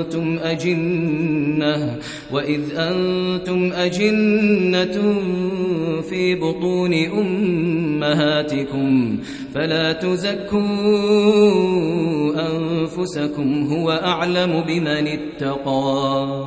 أنتم أجنة وإذ أنتم أجنة في بطون أمهاتكم فلا تزكوا أنفسكم هو أعلم بمن اتقى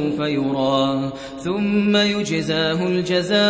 سوف يرى ثم يجزاه الجزاء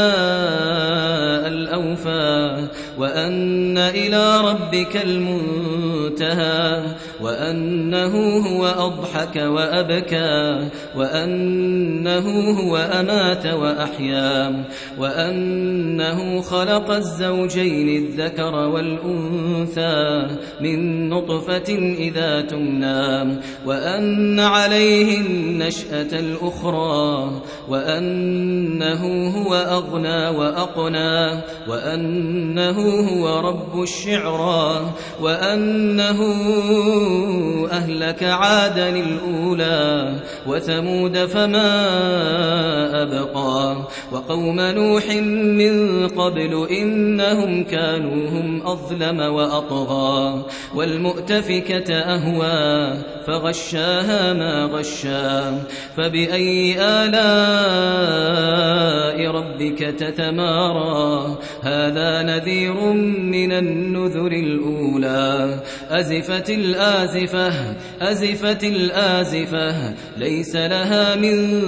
الأوفى. وأن إلى ربك المنتهى. وأنه هو أضحك وأبكى. وأنه هو أمات وأحيا. وأنه خلق الزوجين الذكر والأنثى من نطفة إذا تمنى. وأن عليه النشأة الأخرى وأنه هو أغنى وأقنى وأنه هو رب الشعرى وأنه أهلك عادا الأولى وثمود فما أبقى وقوم نوح من قبل إنهم كانوا هم أظلم وأطغى والمؤتفكة أهوى فغشاها ما غشا فبأي آلاء ربك تتمارى. هذا نذير من النذر الأولى. أزفت الآزفة أزفت الآزفة. ليس لها من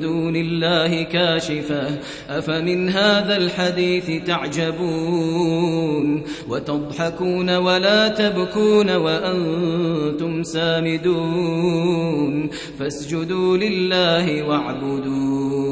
دون الله كاشفة. أفمن هذا الحديث تعجبون؟ وتضحكون ولا تبكون وأنتم سامدون. فاسجدوا لله واعبدون.